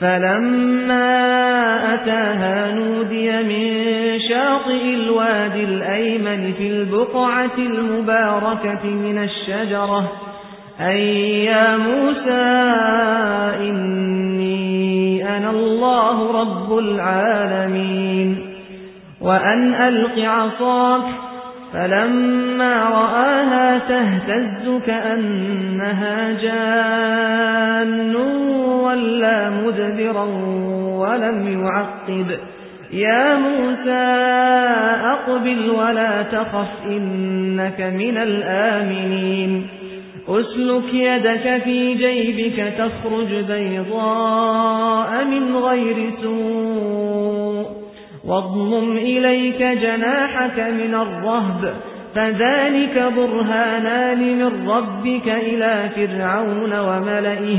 فَلَمَّا أَتَاهَا نُودِيَ مِن شَاطِئِ الْوَادِ الْأَيْمَنِ في الْبُقْعَةِ الْمُبَارَكَةِ مِنَ الشَّجَرَةِ أَيْ يَا مُوسَى إِنِّي أَنَا اللَّهُ رَبُّ الْعَالَمِينَ وَأَنْ أَلْقِ عَصَاكَ فَلَمَّا رَآهَا تَهْتَزُّ كَأَنَّهَا جَانٌّ وَلَّى مُدْبِرًا وَلَمْ يُعَقِّبْ. يَا مُوسَى أَقْبِلْ وَلَا تَخَفْ إِنَّكَ مِنَ الْآمِنِينَ. أسلك يدك في جيبك تخرج بيضاء من غير سوء. واضمم إليك جناحك من الرهب فذلك برهانان من ربك إلى فرعون وملئه.